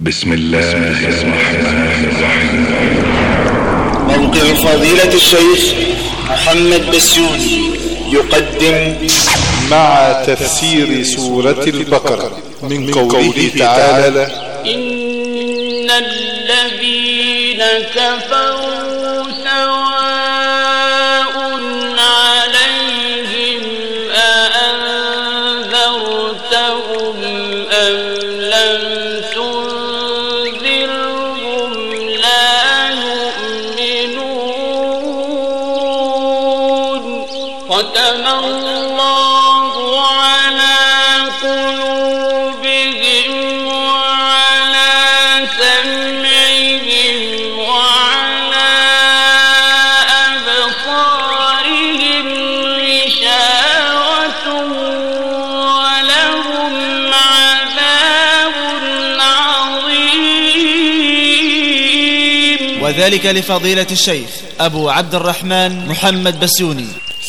بسم الله الرحمن الرحيم. موقع فضيلة الشيخ محمد بسيوني يقدم مع تفسير سورة البقرة. من قوله تعالى إن الذين كفروا سواء وذلك لفضيلة الشيخ أبو عبد الرحمن محمد بسيوني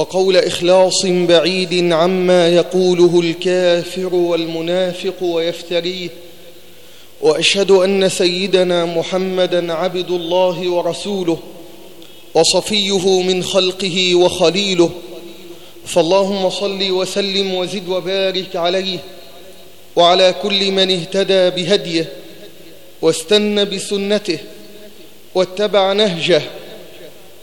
وقول إخلاص بعيد عما يقوله الكافر والمنافق ويفتريه وأشهد أن سيدنا محمدا عبد الله ورسوله وصفيه من خلقه وخليله فاللهم صل وسلم وزد وبارك عليه وعلى كل من اهتدى بهديه واستنى بسنته واتبع نهجه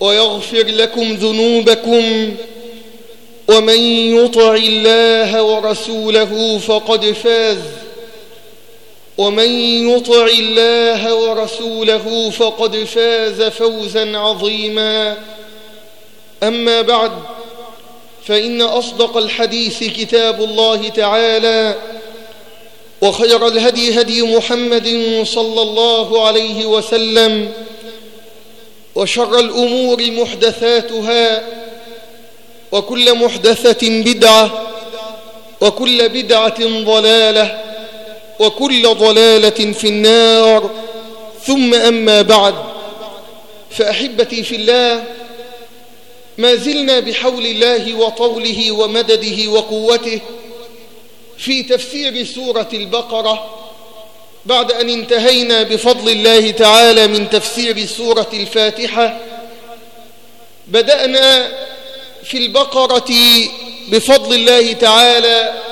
ويغفر لكم ذنوبكم ومن يطع الله ورسوله فقد فاز ومن يطع الله ورسوله فقد فاز فوزا عظيما أما بعد فإن أصدق الحديث كتاب الله تعالى وخير الهدي هدي محمد صلى الله عليه وسلم وشر الأمور محدثاتها وكل محدثة بدعة وكل بدعة ضلالة وكل ضلالة في النار. ثم أما بعد فأحبتي في الله ما زلنا بحول الله وطوله ومدده وقوته في تفسير سورة البقرة بعد أن انتهينا بفضل الله تعالى من تفسير سورة الفاتحة بدأنا في البقرة بفضل الله تعالى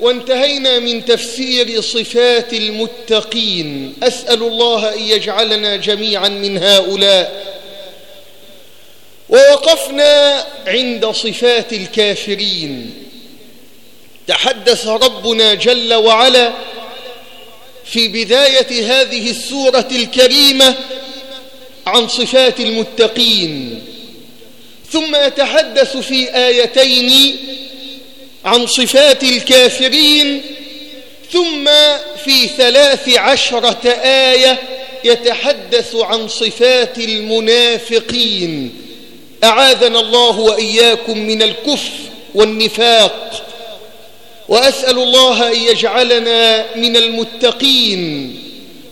وانتهينا من تفسير صفات المتقين. أسأل الله أن يجعلنا جميعا من هؤلاء. ووقفنا عند صفات الكافرين. تحدث ربنا جل وعلا في بداية هذه السورة الكريمة عن صفات المتقين. ثم يتحدث في آيتين عن صفات الكافرين ثم في ثلاث عشرة آية يتحدث عن صفات المنافقين. أعاذنا الله وإياكم من الكفر والنفاق. وأسأل الله أن يجعلنا من المتقين.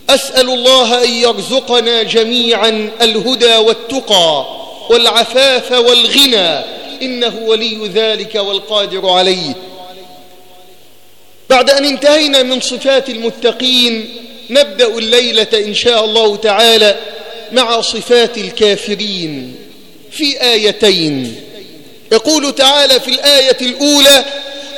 أسأل الله أن يرزقنا جميعا الهدى والتقى والعفاف والغنى. إنه ولي ذلك والقادر عليه. بعد أن انتهينا من صفات المتقين نبدأ الليلة إن شاء الله تعالى مع صفات الكافرين. في آيتين. يقول تعالى في الآية الأولى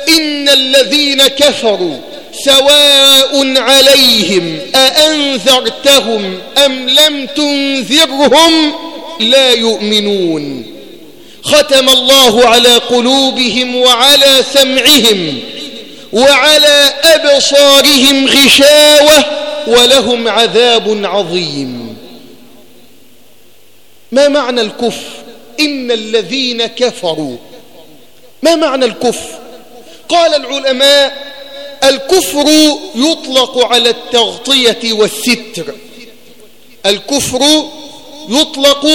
إن الذين كفروا سواء عليهم أأنذرتهم أم لم تنذرهم لا يؤمنون. ختم الله على قلوبهم وعلى سمعهم وعلى أبصارهم غشاوة ولهم عذاب عظيم. ما معنى الكفر؟ إن الذين كفروا ما معنى الكفر؟ قال العلماء الكفر يطلق على التغطية والستر. الكفر يطلق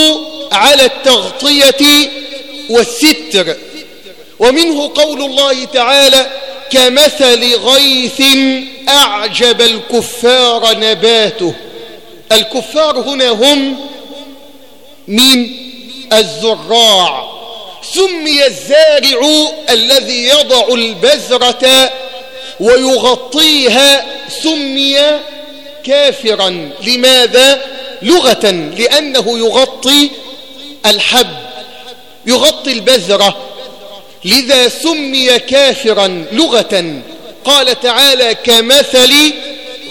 على التغطية والستر. ومنه قول الله تعالى كمثل غيث أعجب الكفار نباته. الكفار هنا هم من الزراع. سمي الزارع الذي يضع البذرة ويغطيها سمي كافرا. لماذا؟ لغة لأنه يغطي الحب يغطي البذرة. لذا سمي كافرا لغة. قال تعالى كمثل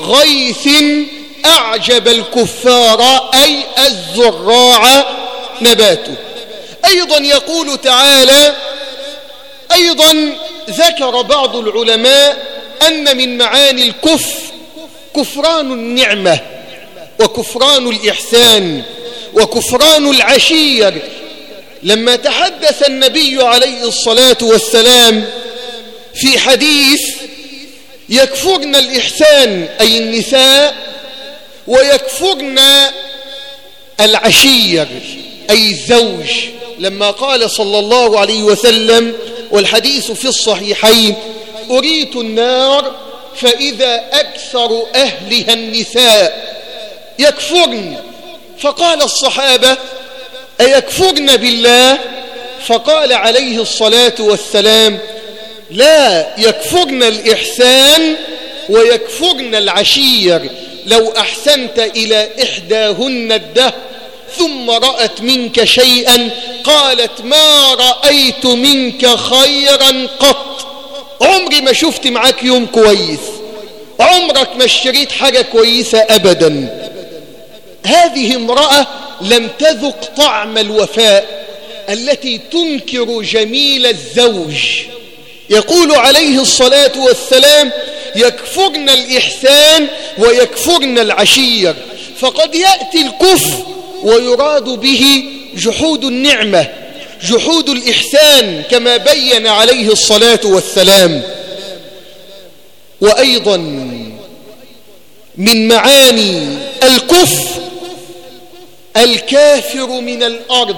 غيث أعجب الكفار أي الزراع نباته. أيضا يقول تعالى أيضا ذكر بعض العلماء أن من معاني الكفر كفران النعمة وكفران الإحسان وكفران العشير. لما تحدث النبي عليه الصلاة والسلام في حديث يكفرن الإحسان أي النساء ويكفرن العشير أي الزوج. لما قال صلى الله عليه وسلم والحديث في الصحيحين أريت النار فإذا أكثر أهلها النساء يكفرن؟ فقال الصحابة أيكفرن بالله؟ فقال عليه الصلاة والسلام لا يكفرن الإحسان ويكفرن العشير لو أحسنت إلى إحداهن الدهر. ثم رأت منك شيئا قالت ما رأيت منك خيرا قط. عمري ما شفت معاك يوم كويس. عمرك ما اشتريت حاجة كويسة أبدا. هذه امرأة لم تذق طعم الوفاء التي تنكر جميل الزوج. يقول عليه الصلاة والسلام يكفرن الإحسان ويكفرن العشير. فقد يأتي الكفر ويراد به جحود النعمة جحود الإحسان كما بين عليه الصلاة والسلام. وأيضا من معاني الكفر الكافر من الأرض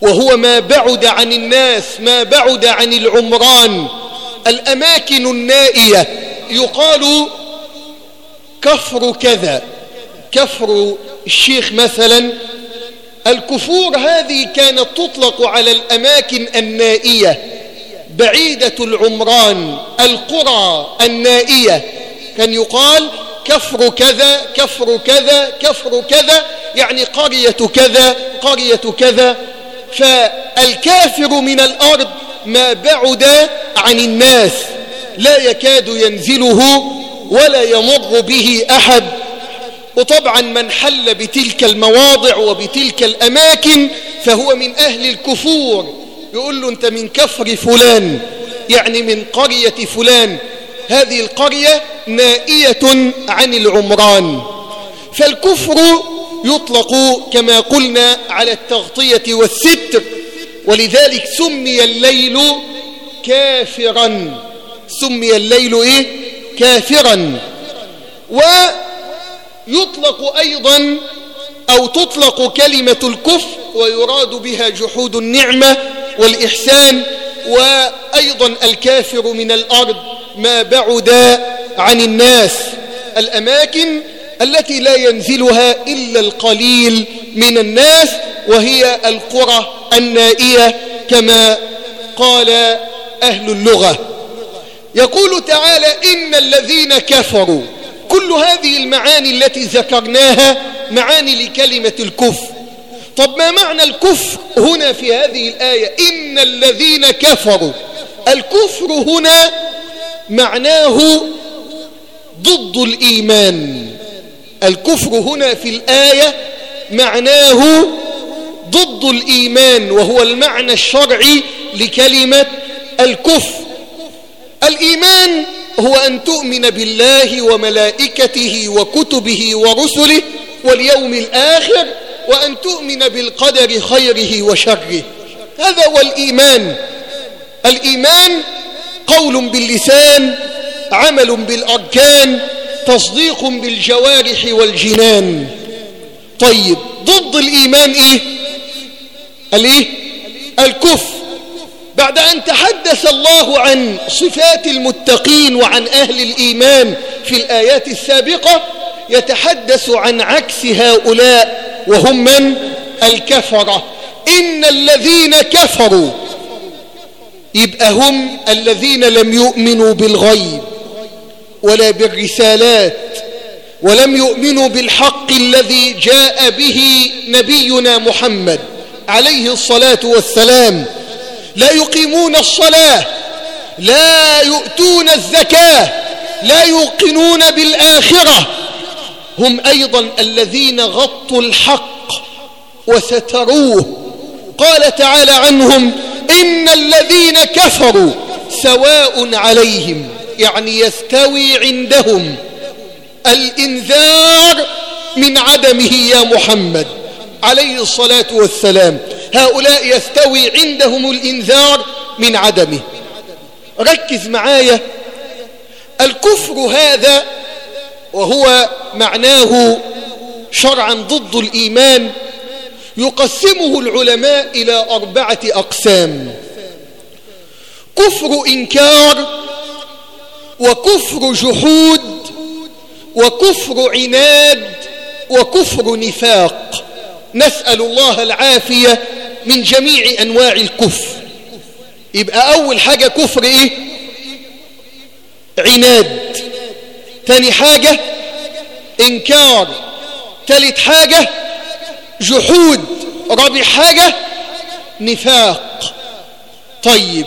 وهو ما بعد عن الناس ما بعد عن العمران. الأماكن النائية يقال كفر كذا. كفر الشيخ مثلا الكفور هذه كانت تطلق على الأماكن النائية بعيدة العمران القرى النائية. كان يقال كفر كذا كفر كذا كفر كذا يعني قرية كذا قرية كذا. فالكافر من الأرض ما بعد عن الناس لا يكاد ينزله ولا يمر به أحد. وطبعا من حل بتلك المواضع وبتلك الأماكن فهو من أهل الكفور. يقول له أنت من كفر فلان يعني من قرية فلان. هذه القرية نائية عن العمران. فالكفر يطلق كما قلنا على التغطية والستر ولذلك سمي الليل كافرا. سمي الليل إيه؟ كافرا. ويطلق أيضا أو تطلق كلمة الكفر ويراد بها جحود النعمة والإحسان وأيضا الكافر من الأرض ما بعد عن الناس. الأماكن التي لا ينزلها إلا القليل من الناس وهي القرى النائية كما قال أهل اللغة. يقول تعالى إن الذين كفروا كل هذه المعاني التي ذكرناها معاني لكلمة الكفر طب ما معنى الكفر هنا في هذه الآية؟ إن الذين كفروا. الكفر هنا معناه ضد الإيمان. الكفر هنا في الآية معناه ضد الإيمان وهو المعنى الشرعي لكلمة الكفر الإيمان هو أن تؤمن بالله وملائكته وكتبه ورسله واليوم الآخر وأن تؤمن بالقدر خيره وشره. هذا هو الإيمان. الإيمان قول باللسان عمل بالأركان تصديق بالجوارح والجنان. طيب ضد الإيمان إيه؟ الإيه؟ الكفر. بعد أن تحدث الله عن صفات المتقين وعن أهل الإيمان في الآيات السابقة يتحدث عن عكس هؤلاء وهم من؟ الكفرة. إن الذين كفروا يبقى هم الذين لم يؤمنوا بالغيب ولا بالرسالات ولم يؤمنوا بالحق الذي جاء به نبينا محمد عليه الصلاة والسلام. لا يقيمون الصلاة لا يؤتون الزكاة لا يوقنون بالآخرة. هم أيضا الذين غطوا الحق وستروه. قال تعالى عنهم إن الذين كفروا سواء عليهم يعني يستوي عندهم الإنذار من عدمه يا محمد. عليه الصلاة والسلام. هؤلاء يستوي عندهم الإنذار من عدمه. ركز معايا. الكفر هذا وهو معناه شرعا ضد الإيمان يقسمه العلماء إلى أربعة أقسام. كفر إنكار وكفر جحود وكفر عناد وكفر نفاق. نسأل الله العافية من جميع أنواع الكفر. يبقى أول حاجة كفر إيه؟ عناد. تاني حاجة إنكار. تالت حاجة جحود. رابع حاجة نفاق. طيب.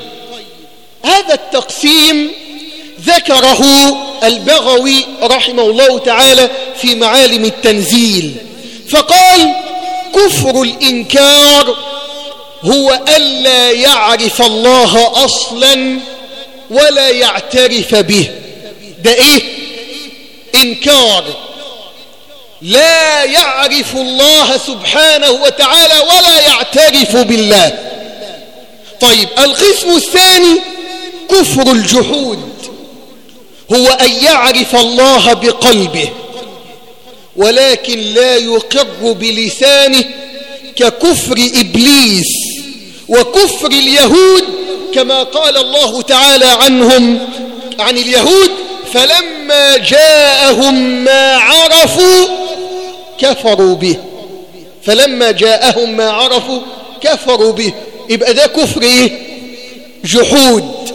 هذا التقسيم ذكره البغوي رحمه الله تعالى في معالم التنزيل. فقال كفر الإنكار هو ألا يعرف الله أصلا ولا يعترف به. ده إيه؟ إنكار. لا يعرف الله سبحانه وتعالى ولا يعترف بالله. طيب القسم الثاني كفر الجحود. هو أن يعرف الله بقلبه. ولكن لا يقر بلسانه ككفر إبليس وكفر اليهود كما قال الله تعالى عنهم عن اليهود فلما جاءهم ما عرفوا كفروا به. فلما جاءهم ما عرفوا كفروا به. يبقى ده كفر إيه؟ جحود.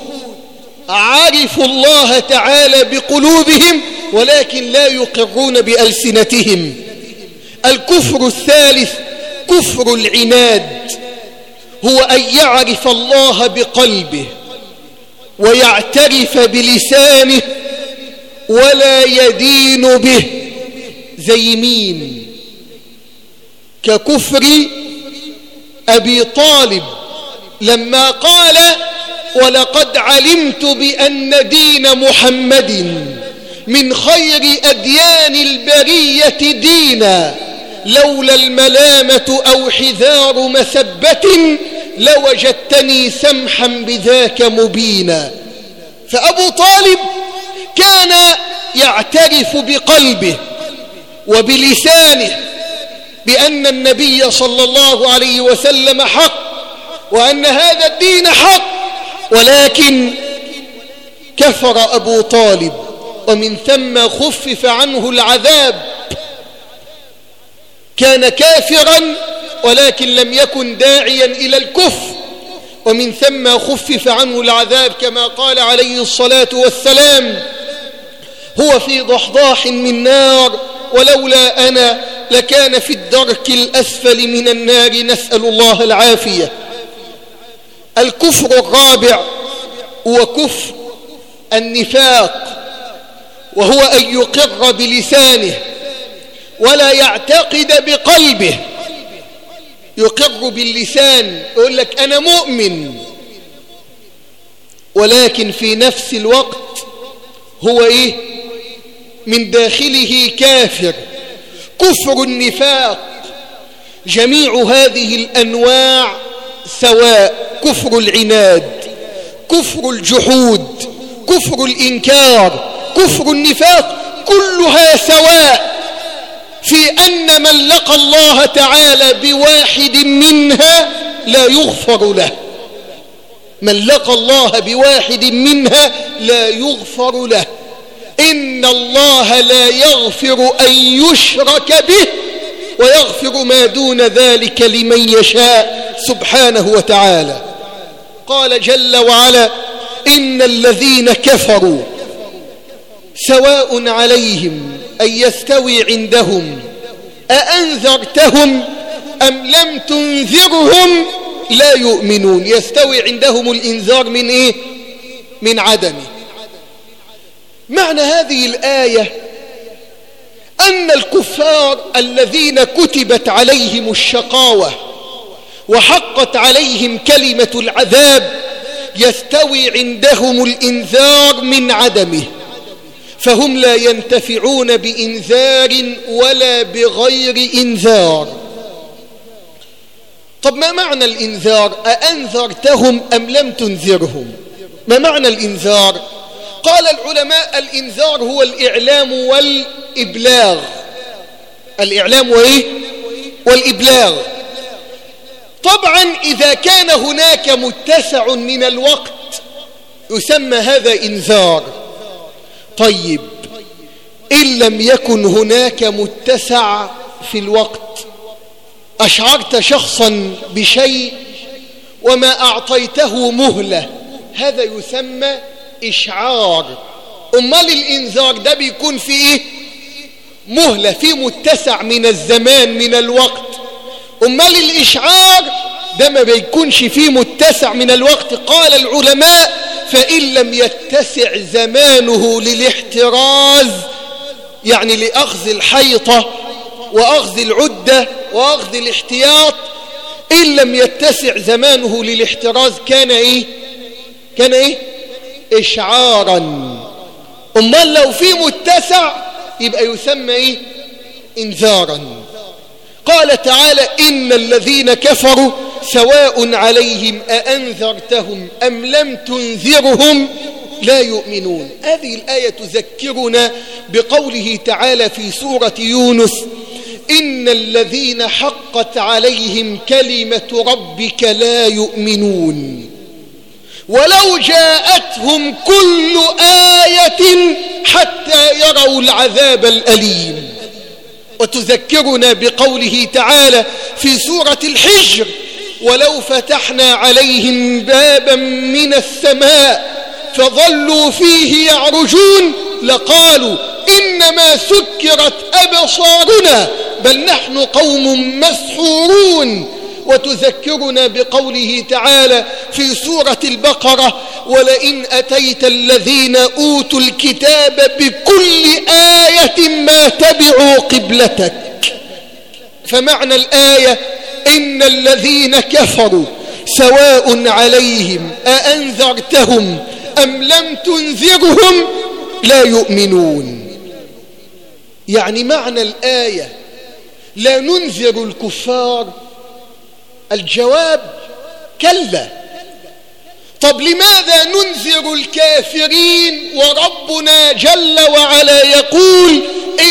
عرفوا الله تعالى بقلوبهم ولكن لا يقرون بألسنتهم. الكفر الثالث كفر العناد هو أن يعرف الله بقلبه ويعترف بلسانه ولا يدين به. زي مين؟ ككفر أبي طالب لما قال ولقد علمت بأن دين محمد من خير أديان البرية دينا لولا الملامة أو حذار مثبة لوجدتني سمحا بذاك مبينا. فأبو طالب كان يعترف بقلبه وبلسانه بأن النبي صلى الله عليه وسلم حق وأن هذا الدين حق ولكن كفر أبو طالب. ومن ثم خفف عنه العذاب. كان كافرا ولكن لم يكن داعيا إلى الكفر. ومن ثم خفف عنه العذاب كما قال عليه الصلاة والسلام هو في ضحضاح من نار ولولا أنا لكان في الدرك الأسفل من النار. نسأل الله العافية. الكفر الرابع هو كفر النفاق. وهو أن يقر بلسانه ولا يعتقد بقلبه. يقر باللسان يقول لك أنا مؤمن ولكن في نفس الوقت هو إيه؟ من داخله كافر. كفر النفاق جميع هذه الأنواع سواء كفر العناد كفر الجحود كفر الإنكار كفر النفاق كلها سواء في أن من لقى الله تعالى بواحد منها لا يغفر له. من لقى الله بواحد منها لا يغفر له. إن الله لا يغفر أن يشرك به ويغفر ما دون ذلك لمن يشاء سبحانه وتعالى. قال جل وعلا إن الذين كفروا سواء عليهم أن يستوي عندهم أأنذرتهم أم لم تنذرهم؟ لا يؤمنون. يستوي عندهم الإنذار من إيه؟ من عدمه معنى هذه الآية أن الكفار الذين كتبت عليهم الشقاوة وحقت عليهم كلمة العذاب يستوي عندهم الإنذار من عدمه. فهم لا ينتفعون بإنذار ولا بغير إنذار. طب ما معنى الإنذار؟ أأنذرتهم أم لم تنذرهم؟ ما معنى الإنذار؟ قال العلماء الإنذار هو الإعلام والإبلاغ. الإعلام وإيه؟ والإبلاغ. طبعا إذا كان هناك متسع من الوقت يسمى هذا إنذار. طيب إن لم يكن هناك متسع في الوقت أشعرت شخصا بشيء وما أعطيته مهلة هذا يسمى إشعار. أمال الإنذار ده بيكون في إيه؟ مهلة في متسع من الزمان من الوقت. أمال الإشعار ده ما بيكونش فيه متسع من الوقت قال العلماء فإن لم يتسع زمانه للاحتراز يعني لأخذ الحيطة وأخذ العدة وأخذ الاحتياط إن لم يتسع زمانه للاحتراز كان إيه؟ كان إيه؟ إشعارا. أمال لو في متسع يبقى يسمى إيه؟ إنذارا. قال تعالى إن الذين كفروا سواء عليهم أأنذرتهم أم لم تنذرهم لا يؤمنون. هذه الآية تذكرنا بقوله تعالى في سورة يونس إن الذين حقت عليهم كلمة ربك لا يؤمنون. ولو جاءتهم كل آية حتى يروا العذاب الأليم. وتذكرنا بقوله تعالى في سورة الحجر ولو فتحنا عليهم بابا من السماء فظلوا فيه يعرجون لقالوا إنما سكرت أبصارنا بل نحن قوم مسحورون. وتذكرنا بقوله تعالى في سورة البقرة ولئن أتيت الذين أوتوا الكتاب بكل آية ما تبعوا قبلتك فمعنى الآية إن الذين كفروا سواء عليهم أأنذرتهم أم لم تنذرهم لا يؤمنون. يعني معنى الآية لا ننذر الكفار الجواب كلا. طب لماذا ننذر الكافرين وربنا جل وعلا يقول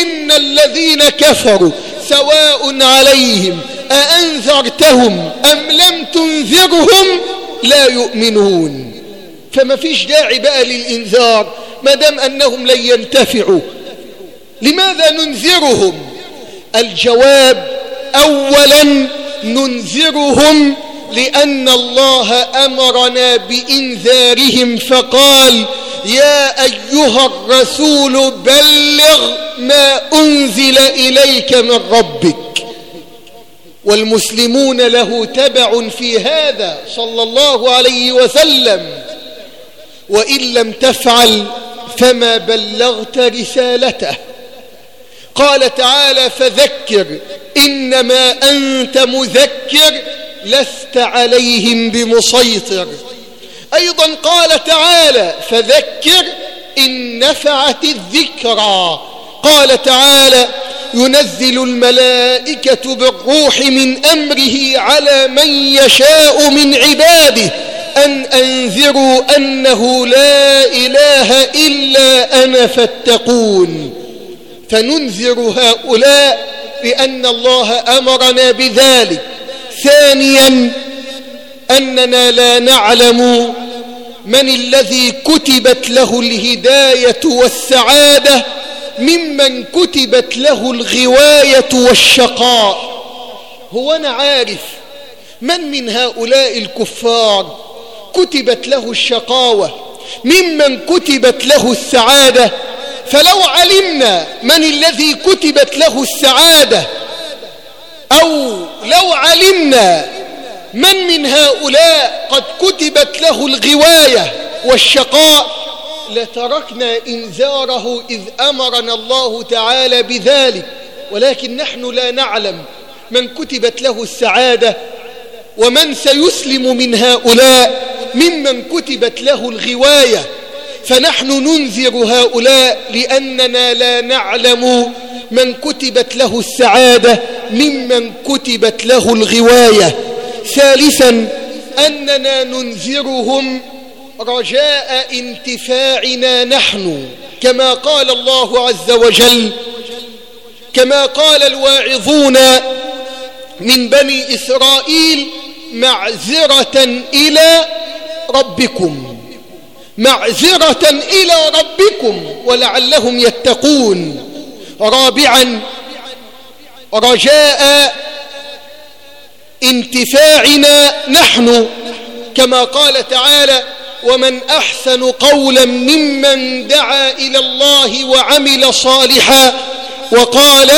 إن الذين كفروا سواء عليهم أأنذرتهم أم لم تنذرهم لا يؤمنون. فما فيش داعي بقى للإنذار ما دام أنهم لن ينتفعوا. لماذا ننذرهم؟ الجواب أولا ننذرهم لأن الله أمرنا بإنذارهم فقال يا أيها الرسول بلغ ما أنزل إليك من ربك. والمسلمون له تبع في هذا صلى الله عليه وسلم. وإن لم تفعل فما بلغت رسالته. قال تعالى فذكر إنما أنت مذكر لست عليهم بمسيطر. أيضا قال تعالى فذكر إن نفعت الذكرى قال تعالى ينزل الملائكة بالروح من أمره على من يشاء من عباده أن أنذروا أنه لا إله إلا أنا فاتقون. فننذر هؤلاء بأن الله أمرنا بذلك. ثانيا أننا لا نعلم من الذي كتبت له الهداية والسعادة ممن كتبت له الغواية والشقاء. هو أنا عارف من من هؤلاء الكفار كتبت له الشقاوة ممن كتبت له السعادة فلو علمنا من الذي كتبت له السعادة أو لو علمنا من من هؤلاء قد كتبت له الغواية والشقاء لتركنا إنذاره إذ أمرنا الله تعالى بذلك. ولكن نحن لا نعلم من كتبت له السعادة ومن سيسلم من هؤلاء ممن كتبت له الغواية. فنحن ننذر هؤلاء لأننا لا نعلم من كتبت له السعادة ممن كتبت له الغواية. ثالثا أننا ننذرهم رجاء انتفاعنا نحن كما قال الله عز وجل كما قال الواعظون من بني إسرائيل معذرة إلى ربكم. معذرة إلى ربكم ولعلهم يتقون. رابعا رجاء انتفاعنا نحن كما قال تعالى ومن أحسن قولا ممن دعا إلى الله وعمل صالحا وقال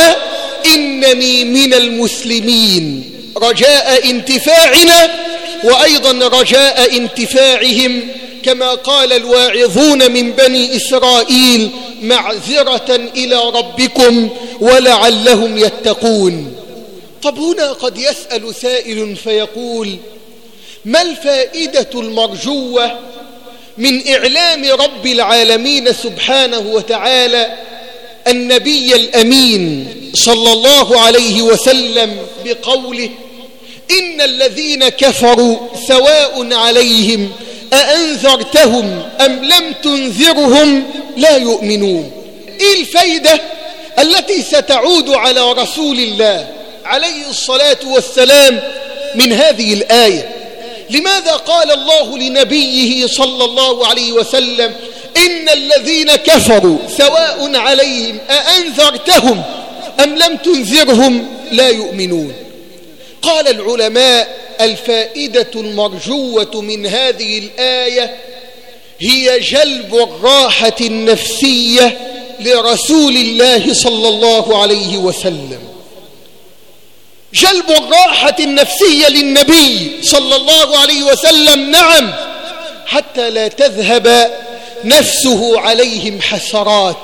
إنني من المسلمين. رجاء انتفاعنا وأيضا رجاء انتفاعهم كما قال الواعظون من بني إسرائيل معذرة إلى ربكم ولعلهم يتقون. طب هنا قد يسأل سائل فيقول ما الفائدة المرجوة من إعلام رب العالمين سبحانه وتعالى النبي الأمين صلى الله عليه وسلم بقوله إن الذين كفروا سواء عليهم أأنذرتهم أم لم تنذرهم؟ لا يؤمنون. إيه الفايدة التي ستعود على رسول الله عليه الصلاة والسلام من هذه الآية؟ لماذا قال الله لنبيه صلى الله عليه وسلم إن الذين كفروا سواء عليهم أأنذرتهم أم لم تنذرهم لا يؤمنون؟ قال العلماء الفائدة المرجوة من هذه الآية هي جلب الراحة النفسية لرسول الله صلى الله عليه وسلم. جلب الراحة النفسية للنبي صلى الله عليه وسلم نعم حتى لا تذهب نفسه عليهم حسرات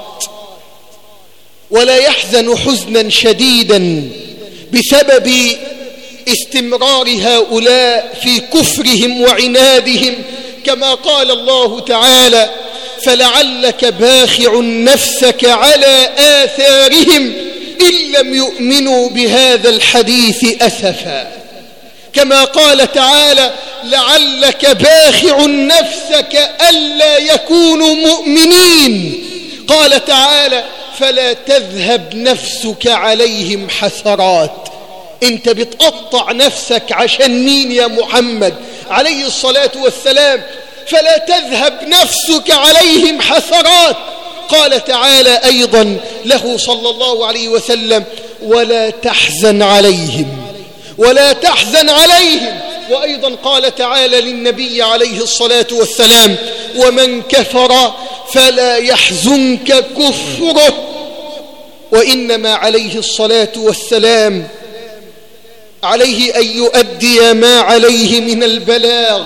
ولا يحزن حزنا شديدا بسبب استمرار هؤلاء في كفرهم وعنادهم كما قال الله تعالى فلعلك باخع نفسك على آثارهم إن لم يؤمنوا بهذا الحديث أسفا. كما قال تعالى لعلك باخع نفسك ألا يكونوا مؤمنين. قال تعالى فلا تذهب نفسك عليهم حسرات. انت بتقطع نفسك عشان مين يا محمد؟ عليه الصلاة والسلام. فلا تذهب نفسك عليهم حسرات. قال تعالى أيضا له صلى الله عليه وسلم ولا تحزن عليهم. ولا تحزن عليهم. وأيضا قال تعالى للنبي عليه الصلاة والسلام ومن كفر فلا يحزنك كفره. وإنما عليه الصلاة والسلام عليه أن يؤدي ما عليه من البلاغ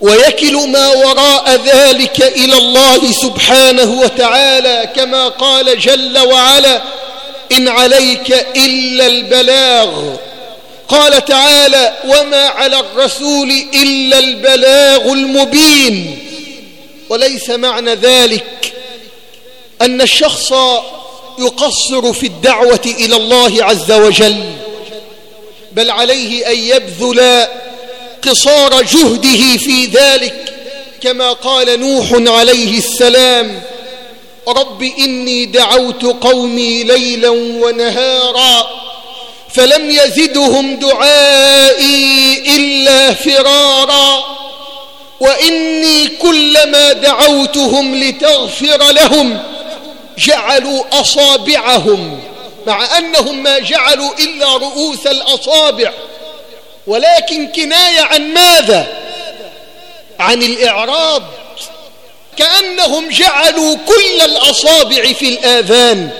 ويكل ما وراء ذلك إلى الله سبحانه وتعالى كما قال جل وعلا إن عليك إلا البلاغ. قال تعالى وما على الرسول إلا البلاغ المبين. وليس معنى ذلك أن الشخص يقصر في الدعوة إلى الله عز وجل. بل عليه أن يبذل قصار جهده في ذلك كما قال نوح عليه السلام رب إني دعوت قومي ليلا ونهارا فلم يزدهم دعائي إلا فرارا وإني كلما دعوتهم لتغفر لهم جعلوا أصابعهم مع أنهم ما جعلوا إلا رؤوس الأصابع ولكن كناية عن ماذا؟ عن الإعراض. كأنهم جعلوا كل الأصابع في الآذان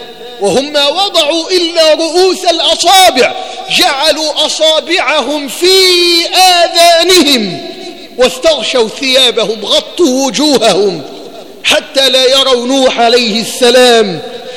وهم ما وضعوا إلا رؤوس الأصابع جعلوا أصابعهم في آذانهم واستغشوا ثيابهم غطوا وجوههم حتى لا يروا نوح عليه السلام.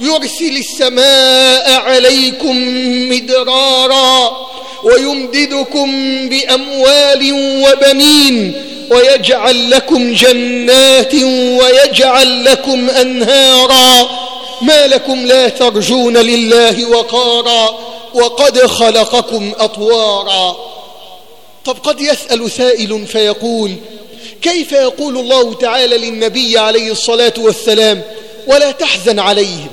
يرسل السماء عليكم مدرارا ويمددكم بأموال وبنين ويجعل لكم جنات ويجعل لكم أنهارا ما لكم لا ترجون لله وقارا وقد خلقكم أطوارا طب قد يسأل سائل فيقول كيف يقول الله تعالى للنبي عليه الصلاة والسلام ولا تحزن عليهم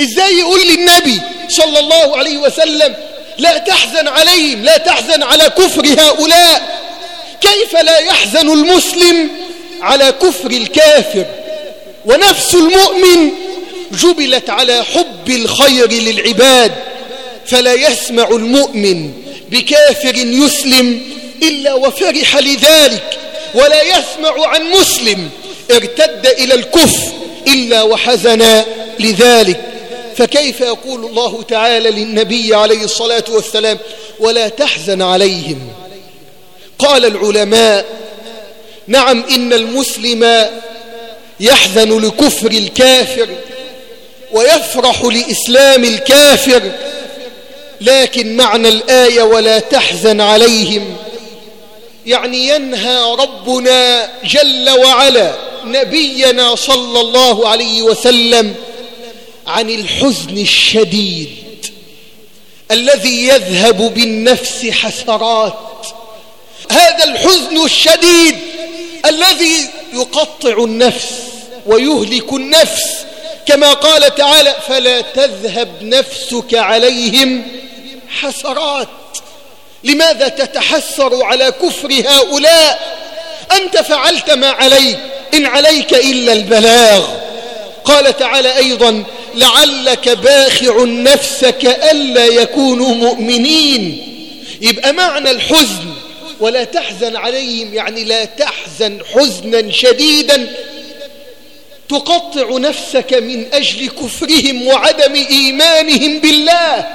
إزاي يقول للنبي صلى الله عليه وسلم لا تحزن عليهم لا تحزن على كفر هؤلاء؟ كيف لا يحزن المسلم على كفر الكافر؟ ونفس المؤمن جبلت على حب الخير للعباد فلا يسمع المؤمن بكافر يسلم إلا وفرح لذلك ولا يسمع عن مسلم ارتد إلى الكفر إلا وحزن لذلك. فكيف يقول الله تعالى للنبي عليه الصلاة والسلام ولا تحزن عليهم؟ قال العلماء نعم إن المسلم يحزن لكفر الكافر ويفرح لإسلام الكافر لكن معنى الآية ولا تحزن عليهم يعني ينهى ربنا جل وعلا نبينا صلى الله عليه وسلم عن الحزن الشديد الذي يذهب بالنفس حسرات. هذا الحزن الشديد الذي يقطع النفس ويهلك النفس. كما قال تعالى فلا تذهب نفسك عليهم حسرات. لماذا تتحسر على كفر هؤلاء؟ أنت فعلت ما عليك إن عليك إلا البلاغ. قال تعالى أيضا لعلك باخع نفسك ألا يكونوا مؤمنين. يبقى معنى الحزن ولا تحزن عليهم يعني لا تحزن حزنا شديدا. تقطع نفسك من أجل كفرهم وعدم إيمانهم بالله.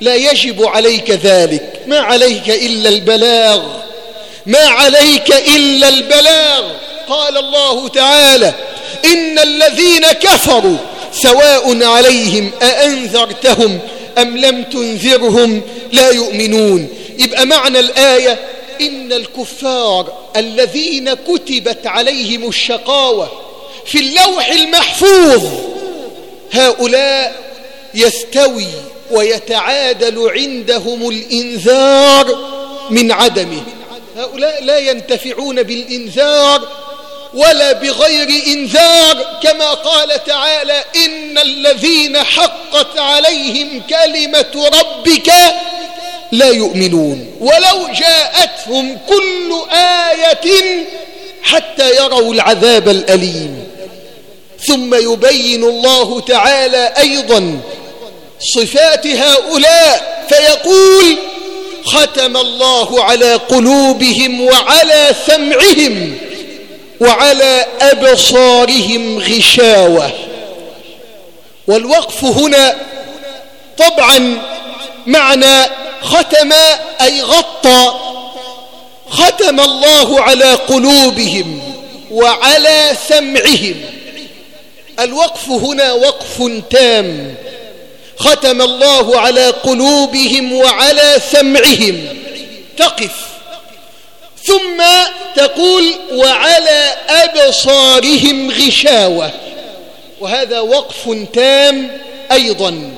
لا يجب عليك ذلك. ما عليك إلا البلاغ. ما عليك إلا البلاغ. قال الله تعالى إن الذين كفروا سواء عليهم أأنذرتهم أم لم تنذرهم لا يؤمنون. يبقى معنى الآية إن الكفار الذين كتبت عليهم الشقاوة في اللوح المحفوظ هؤلاء يستوي ويتعادل عندهم الإنذار من عدمه. هؤلاء لا ينتفعون بالإنذار ولا بغير إنذار كما قال تعالى إن الذين حقت عليهم كلمة ربك لا يؤمنون. ولو جاءتهم كل آية حتى يروا العذاب الأليم. ثم يبين الله تعالى أيضا صفات هؤلاء فيقول ختم الله على قلوبهم وعلى سمعهم. وعلى أبصارهم غشاوة. والوقف هنا طبعا معنى ختم أي غطى ختم الله على قلوبهم وعلى سمعهم. الوقف هنا وقف تام. ختم الله على قلوبهم وعلى سمعهم. تقف. ثم تقول وعلى أبصارهم غشاوة. وهذا وقف تام أيضا.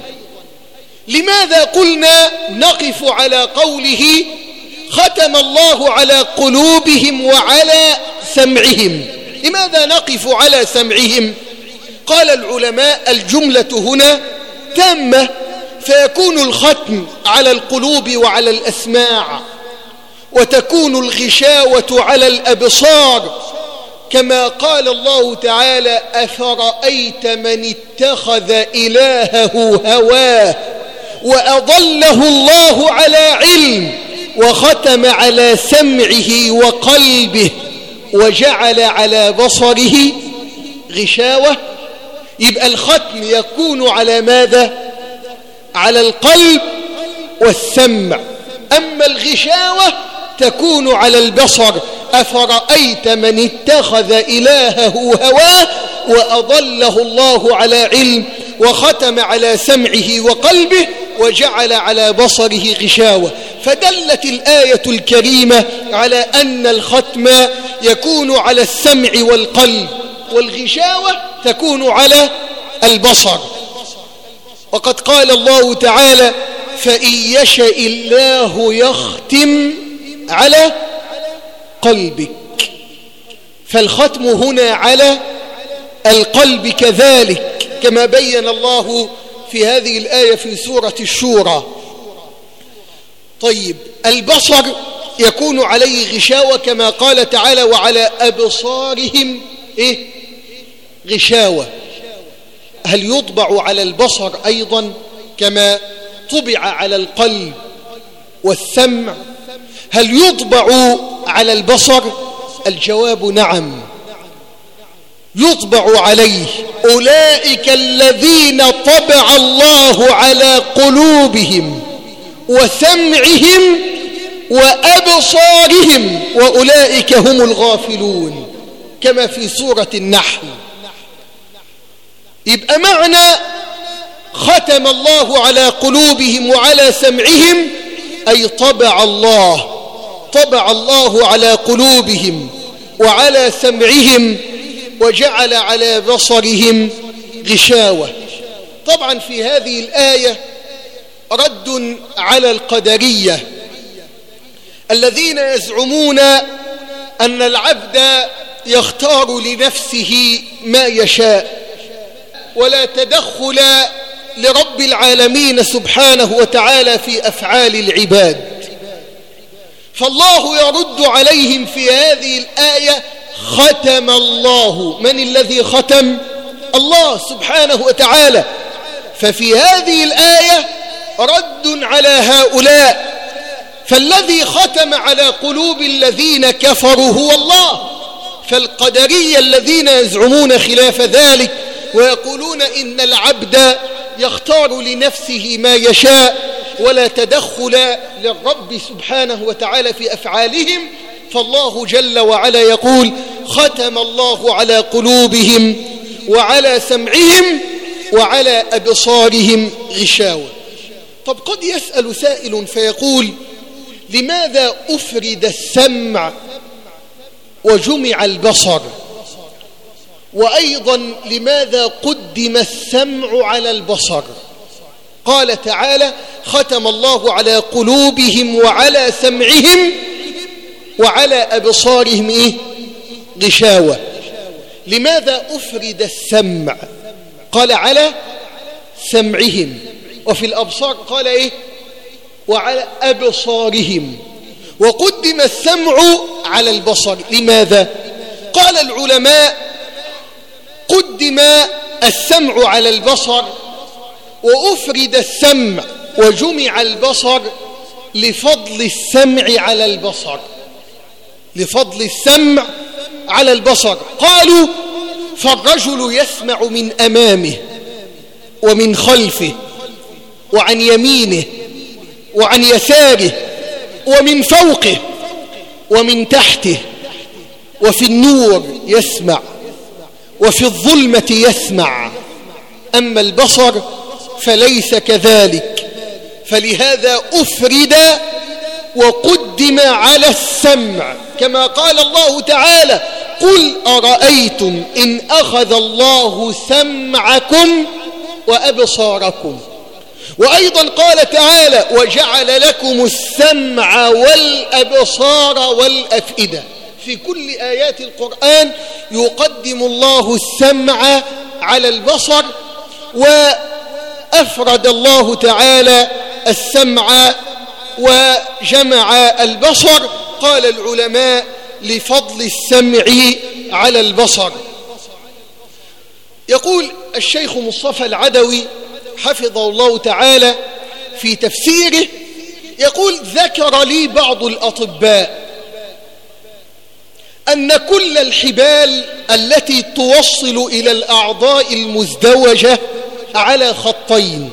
لماذا قلنا نقف على قوله ختم الله على قلوبهم وعلى سمعهم؟ لماذا نقف على سمعهم؟ قال العلماء الجملة هنا تامة فيكون الختم على القلوب وعلى الأسماع. وتكون الغشاوة على الأبصار. كما قال الله تعالى أفرأيت من اتخذ إلهه هواه وأضله الله على علم وختم على سمعه وقلبه وجعل على بصره غشاوة. يبقى الختم يكون على ماذا؟ على القلب والسمع. أما الغشاوة تكون على البصر. أفرأيت من اتخذ إلهه هواه وأضله الله على علم وختم على سمعه وقلبه وجعل على بصره غشاوة. فدلت الآية الكريمة على أن الختم يكون على السمع والقلب والغشاوة تكون على البصر. وقد قال الله تعالى فإن يشأ الله يختم على قلبك. فالختم هنا على القلب كذلك كما بين الله في هذه الآية في سورة الشورى. طيب البصر يكون عليه غشاوة كما قال تعالى وعلى أبصارهم إيه؟ غشاوة. هل يطبع على البصر أيضا كما طبع على القلب والسمع؟ هل يطبع على البصر؟ الجواب نعم. يطبع عليه. أولئك الذين طبع الله على قلوبهم وسمعهم وأبصارهم وأولئك هم الغافلون كما في سورة النحل. يبقى معنى ختم الله على قلوبهم وعلى سمعهم أي طبع الله. طبع الله على قلوبهم وعلى سمعهم وجعل على بصرهم غشاوة. طبعا في هذه الآية رد على القدرية الذين يزعمون أن العبد يختار لنفسه ما يشاء ولا تدخل لرب العالمين سبحانه وتعالى في أفعال العباد. فالله يرد عليهم في هذه الآية ختم الله. من الذي ختم؟ الله سبحانه وتعالى. ففي هذه الآية رد على هؤلاء. فالذي ختم على قلوب الذين كفروا هو الله. فالقدرية الذين يزعمون خلاف ذلك ويقولون إن العبد يختار لنفسه ما يشاء ولا تدخل للرب سبحانه وتعالى في أفعالهم فالله جل وعلا يقول ختم الله على قلوبهم وعلى سمعهم وعلى أبصارهم غشاوة طب قد يسأل سائل فيقول لماذا أفرد السمع وجمع البصر؟ وأيضا لماذا قدم السمع على البصر؟ قال تعالى ختم الله على قلوبهم وعلى سمعهم وعلى أبصارهم إيه؟ غشاوة. لماذا أفرد السمع؟ قال على سمعهم. وفي الأبصار قال إيه؟ وعلى أبصارهم. وقدم السمع على البصر. لماذا؟ قال العلماء قدم السمع على البصر وأفرد السمع وجمع البصر لفضل السمع على البصر. لفضل السمع على البصر. قالوا فالرجل يسمع من أمامه ومن خلفه وعن يمينه وعن يساره ومن فوقه ومن تحته. وفي النور يسمع وفي الظلمة يسمع. أما البصر فليس كذلك. فلهذا أفرد وقدم على السمع. كما قال الله تعالى قل أرأيتم إن أخذ الله سمعكم وأبصاركم؟ وأيضا قال تعالى وجعل لكم السمع والأبصار والأفئدة. في كل آيات القرآن يقدم الله السمع على البصر وأفرد الله تعالى السمع وجمع البصر قال العلماء لفضل السمع على البصر. يقول الشيخ مصطفى العدوي حفظه الله تعالى في تفسيره يقول ذكر لي بعض الأطباء أن كل الحبال التي توصل إلى الأعضاء المزدوجة على خطين.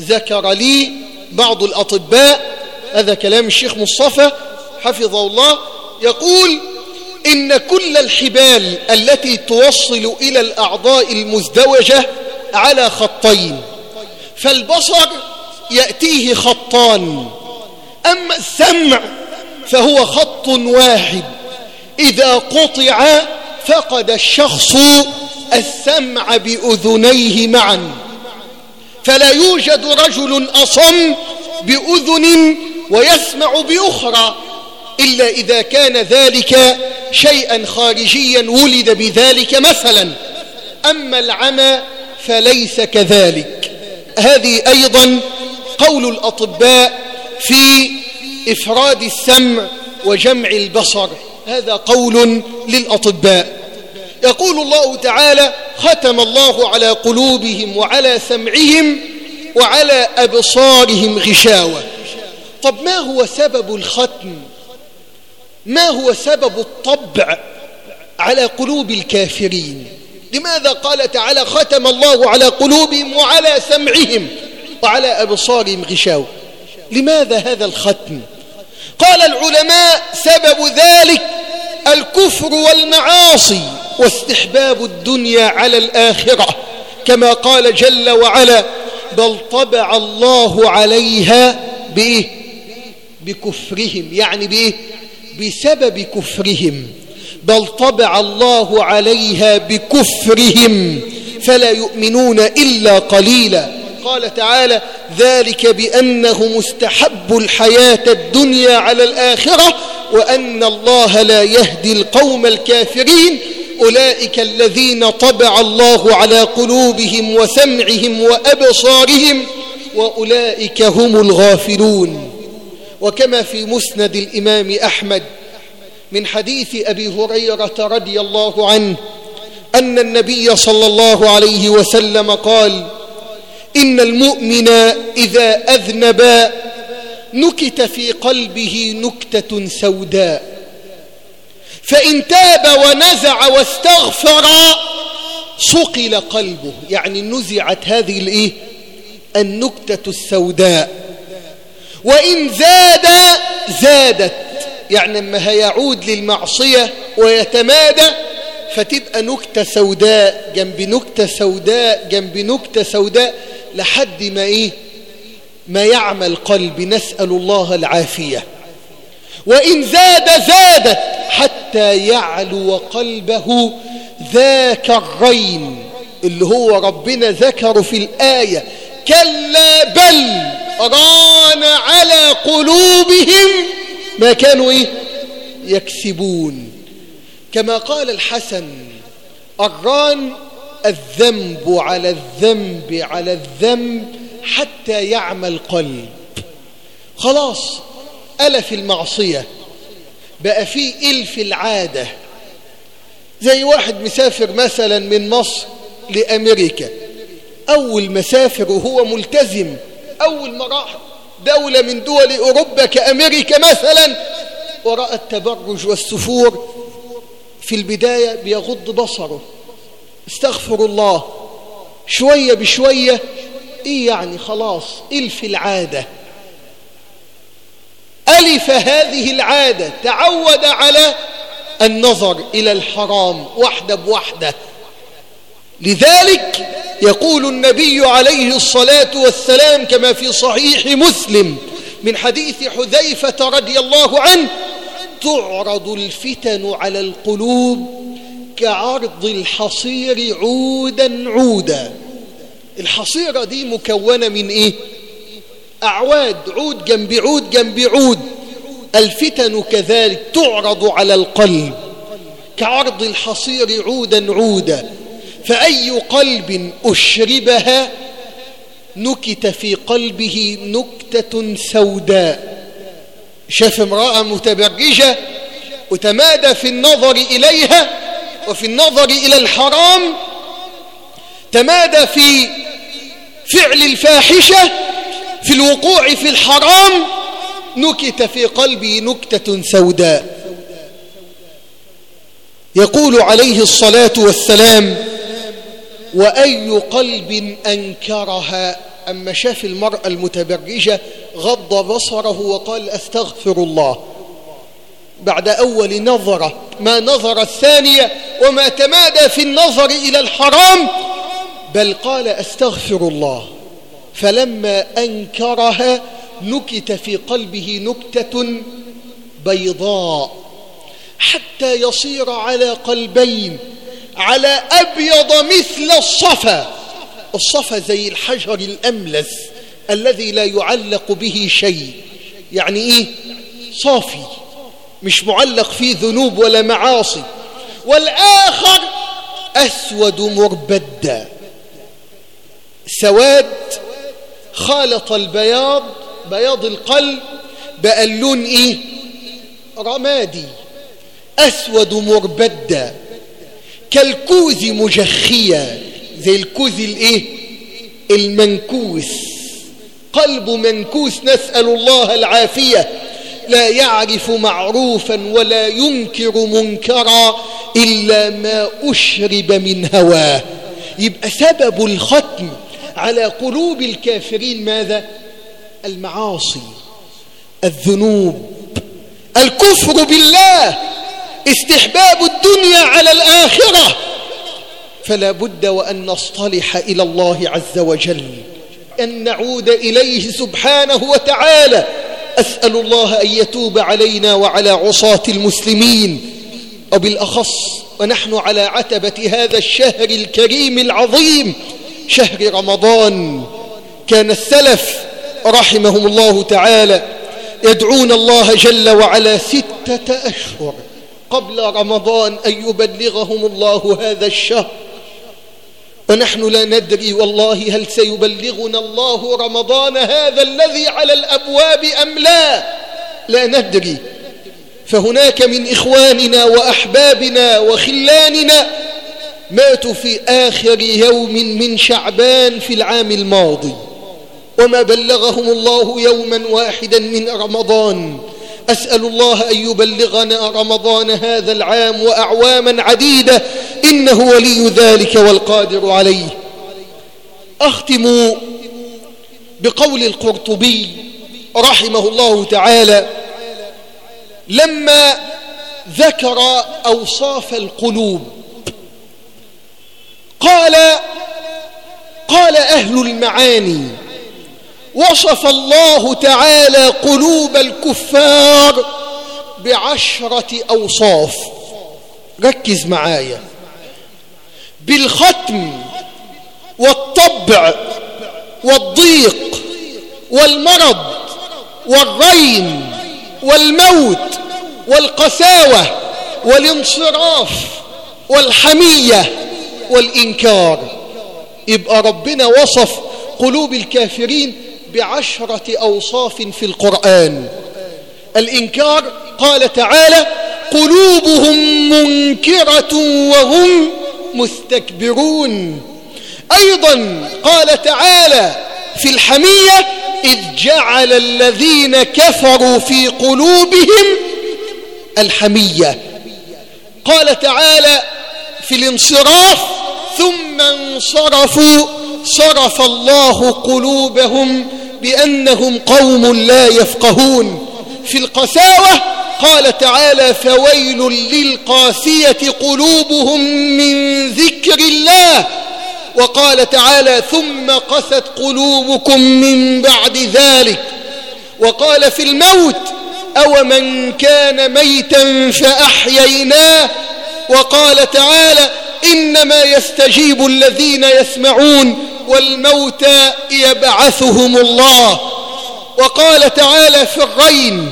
ذكر لي بعض الأطباء هذا كلام الشيخ مصطفى حفظه الله يقول إن كل الحبال التي توصل إلى الأعضاء المزدوجة على خطين فالبصر يأتيه خطان أما السمع فهو خط واحد إذا قطع فقد الشخص السمع بأذنيه معا. فلا يوجد رجل أصم بأذن ويسمع بأخرى إلا إذا كان ذلك شيئا خارجيا ولد بذلك مثلا. أما العمى فليس كذلك. هذه أيضا قول الأطباء في إفراد السمع وجمع البصر. هذا قول للأطباء. يقول الله تعالى ختم الله على قلوبهم وعلى سمعهم وعلى أبصارهم غشاوة. طب ما هو سبب الختم؟ ما هو سبب الطبع على قلوب الكافرين؟ لماذا قال تعالى ختم الله على قلوبهم وعلى سمعهم وعلى أبصارهم غشاوة لماذا هذا الختم؟ قال العلماء سبب ذلك الكفر والمعاصي واستحباب الدنيا على الآخرة كما قال جل وعلا بل طبع الله عليها بإيه؟ بكفرهم. يعني بإيه؟ بسبب كفرهم. بل طبع الله عليها بكفرهم فلا يؤمنون إلا قليلا. قال تعالى ذلك بأنه مستحب الحياة الدنيا على الآخرة وأن الله لا يهدي القوم الكافرين أولئك الذين طبع الله على قلوبهم وسمعهم وأبصارهم وأولئك هم الغافلون. وكما في مسند الإمام أحمد من حديث أبي هريرة رضي الله عنه أن النبي صلى الله عليه وسلم قال إن المؤمن إذا أذنب نكت في قلبه نكتة سوداء. فإن تاب ونزع واستغفر صقل قلبه. يعني نزعت هذه الإيه؟ النكتة السوداء. وإن زاد زادت. يعني لما هيعود للمعصية ويتمادى فتبقى نكتة سوداء جنب نكتة سوداء جنب نكتة سوداء لحد ما إيه؟ ما يعمل قلب نسأل الله العافية. وإن زاد زادت حتى يعلو قلبه ذاك الرين اللي هو ربنا ذكره في الآية كلا بل ران على قلوبهم. ما كانوا إيه؟ يكسبون. كما قال الحسن الران الذنب على الذنب على الذنب حتى يعمى القلب خلاص ألف المعصية. بقى فيه إلف العادة. زي واحد مسافر مثلا من مصر لأمريكا. أول مسافر وهو ملتزم أول ما راح دولة من دول أوروبا كأمريكا مثلا ورأى التبرج والسفور في البداية بيغض بصره. استغفر الله. شوية بشوية إيه يعني خلاص؟ إلف العادة؟ ألف هذه العادة تعود على النظر إلى الحرام وحدة بوحدة. لذلك يقول النبي عليه الصلاة والسلام كما في صحيح مسلم من حديث حذيفة رضي الله عنه تعرض الفتن على القلوب كعرض الحصير عودا عودا. الحصيرة دي مكونة من إيه؟ أعواد عود جنب عود جنب عود. الفتن كذلك تعرض على القلب. كعرض الحصير عودا عودا. فأي قلب أشربها نكت في قلبه نكتة سوداء. شاف امرأة متبرجة وتمادى في النظر إليها وفي النظر إلى الحرام تمادى في فعل الفاحشة في الوقوع في الحرام نكت في قلبه نكتة سوداء. يقول عليه الصلاة والسلام وأي قلب أنكرها؟ أما شاف المرأة المتبرجة غض بصره وقال أستغفر الله. بعد أول نظرة ما نظر الثانية وما تمادى في النظر إلى الحرام بل قال أستغفر الله. فلما أنكرها نكت في قلبه نكتة بيضاء. حتى يصير على قلبين على أبيض مثل الصفا. الصفا زي الحجر الأملس الذي لا يعلق به شيء. يعني إيه؟ صافي مش معلق فيه ذنوب ولا معاصي. والآخر أسود مربدا. سواد خالط البياض بياض القلب بقى اللون إيه؟ رمادي أسود مربدا كالكوز مجخيا زي الكوز الإيه؟ المنكوس. قلب منكوس نسأل الله العافية. لا يعرف معروفا ولا ينكر منكرا إلا ما أشرب من هواه. يبقى سبب الختم. على قلوب الكافرين ماذا؟ المعاصي الذنوب الكفر بالله استحباب الدنيا على الآخرة. فلا بد وأن نصطلح إلى الله عز وجل أن نعود إليه سبحانه وتعالى. أسأل الله أن يتوب علينا وعلى عصاة المسلمين. وبالأخص ونحن على عتبة هذا الشهر الكريم العظيم شهر رمضان. كان السلف رحمهم الله تعالى يدعون الله جل وعلا ستة أشهر قبل رمضان أن يبلغهم الله هذا الشهر. ونحن لا ندري والله هل سيبلغنا الله رمضان هذا الذي على الأبواب أم لا. لا ندري. فهناك من إخواننا وأحبابنا وخلاننا ماتوا في آخر يوم من شعبان في العام الماضي. وما بلغهم الله يوما واحدا من رمضان. أسأل الله أن يبلغنا رمضان هذا العام وأعواما عديدة. إنه ولي ذلك والقادر عليه. أختم بقول القرطبي رحمه الله تعالى لما ذكر أوصاف القلوب قال قال أهل المعاني وصف الله تعالى قلوب الكفار بعشرة أوصاف. ركز معايا. بالختم والطبع والضيق والمرض والرين والموت والقساوة والانصراف والحمية والإنكار. يبقى ربنا وصف قلوب الكافرين بعشرة أوصاف في القرآن. الإنكار قال تعالى قلوبهم منكرة وهم مستكبرون. أيضا قال تعالى في الحمية إذ جعل الذين كفروا في قلوبهم الحمية. قال تعالى في الانصراف ثم انصرفوا صرف الله قلوبهم بأنهم قوم لا يفقهون. في القساوة قال تعالى فويل للقاسية قلوبهم من ذكر الله. وقال تعالى ثم قست قلوبكم من بعد ذلك. وقال في الموت أو من كان ميتا فأحييناه؟ وقال تعالى إنما يستجيب الذين يسمعون والموتى يبعثهم الله. وقال تعالى في الرين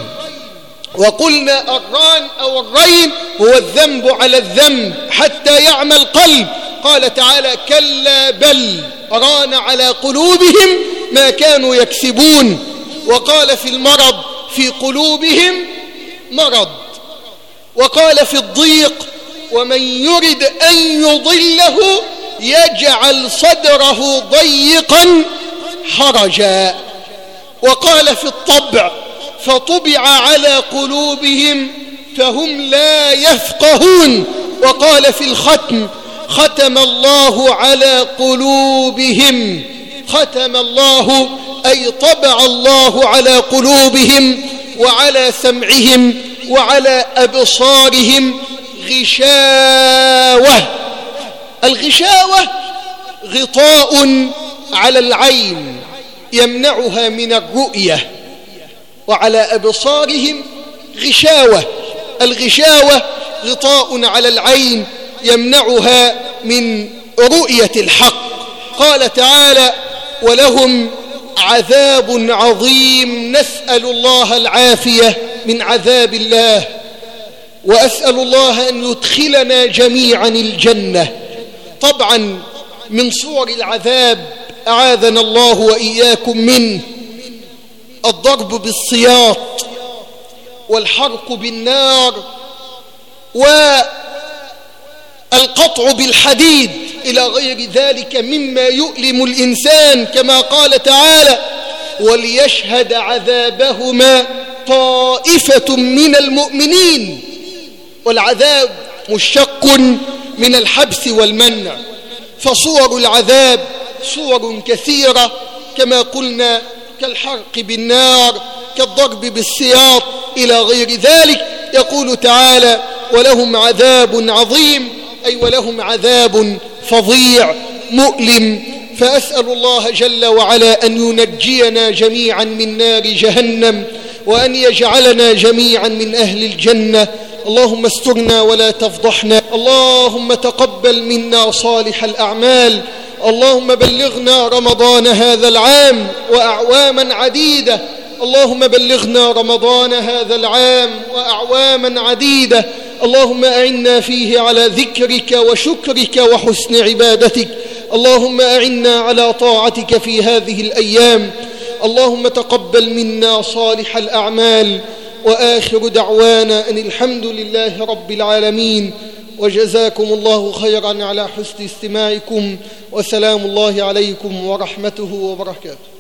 وقلنا الران أو الرين هو الذنب على الذنب حتى يعمى القلب. قال تعالى كلا بل ران على قلوبهم ما كانوا يكسبون. وقال في المرض في قلوبهم مرض. وقال في الضيق ومن يرد أن يضله يجعل صدره ضيقا حرجا. وقال في الطبع فطبع على قلوبهم فهم لا يفقهون. وقال في الختم ختم الله على قلوبهم. ختم الله أي طبع الله على قلوبهم وعلى سمعهم وعلى أبصارهم غشاوة الغشاوة غطاء على العين يمنعها من الرؤية وعلى أبصارهم غشاوة. الغشاوة غطاء على العين يمنعها من رؤية الحق. قال تعالى ولهم عذاب عظيم. نسأل الله العافية من عذاب الله وأسأل الله أن يدخلنا جميعا الجنة. طبعا من صور العذاب أعاذنا الله وإياكم منه. الضرب بالسياط والحرق بالنار والقطع بالحديد. إلى غير ذلك مما يؤلم الإنسان كما قال تعالى وليشهد عذابهما طائفة من المؤمنين والعذاب مشتق من الحبس والمنع فصور العذاب صور كثيرة كما قلنا كالحرق بالنار كالضرب بالسياط إلى غير ذلك. يقول تعالى ولهم عذاب عظيم أي ولهم عذاب فظيع مؤلم. فأسأل الله جل وعلا أن ينجينا جميعا من نار جهنم وأن يجعلنا جميعا من أهل الجنة اللهم استرنا ولا تفضحنا. اللهم تقبل منا صالح الأعمال. اللهم بلغنا رمضان هذا العام وأعواما عديدة. اللهم بلغنا رمضان هذا العام وأعواما عديدة. اللهم أعنا فيه على ذكرك وشكرك وحسن عبادتك. اللهم أعنا على طاعتك في هذه الأيام. اللهم تقبل منا صالح الأعمال. وآخر دعوانا أن الحمد لله رب العالمين وجزاكم الله خيرا على حسن استماعكم وسلام الله عليكم ورحمته وبركاته.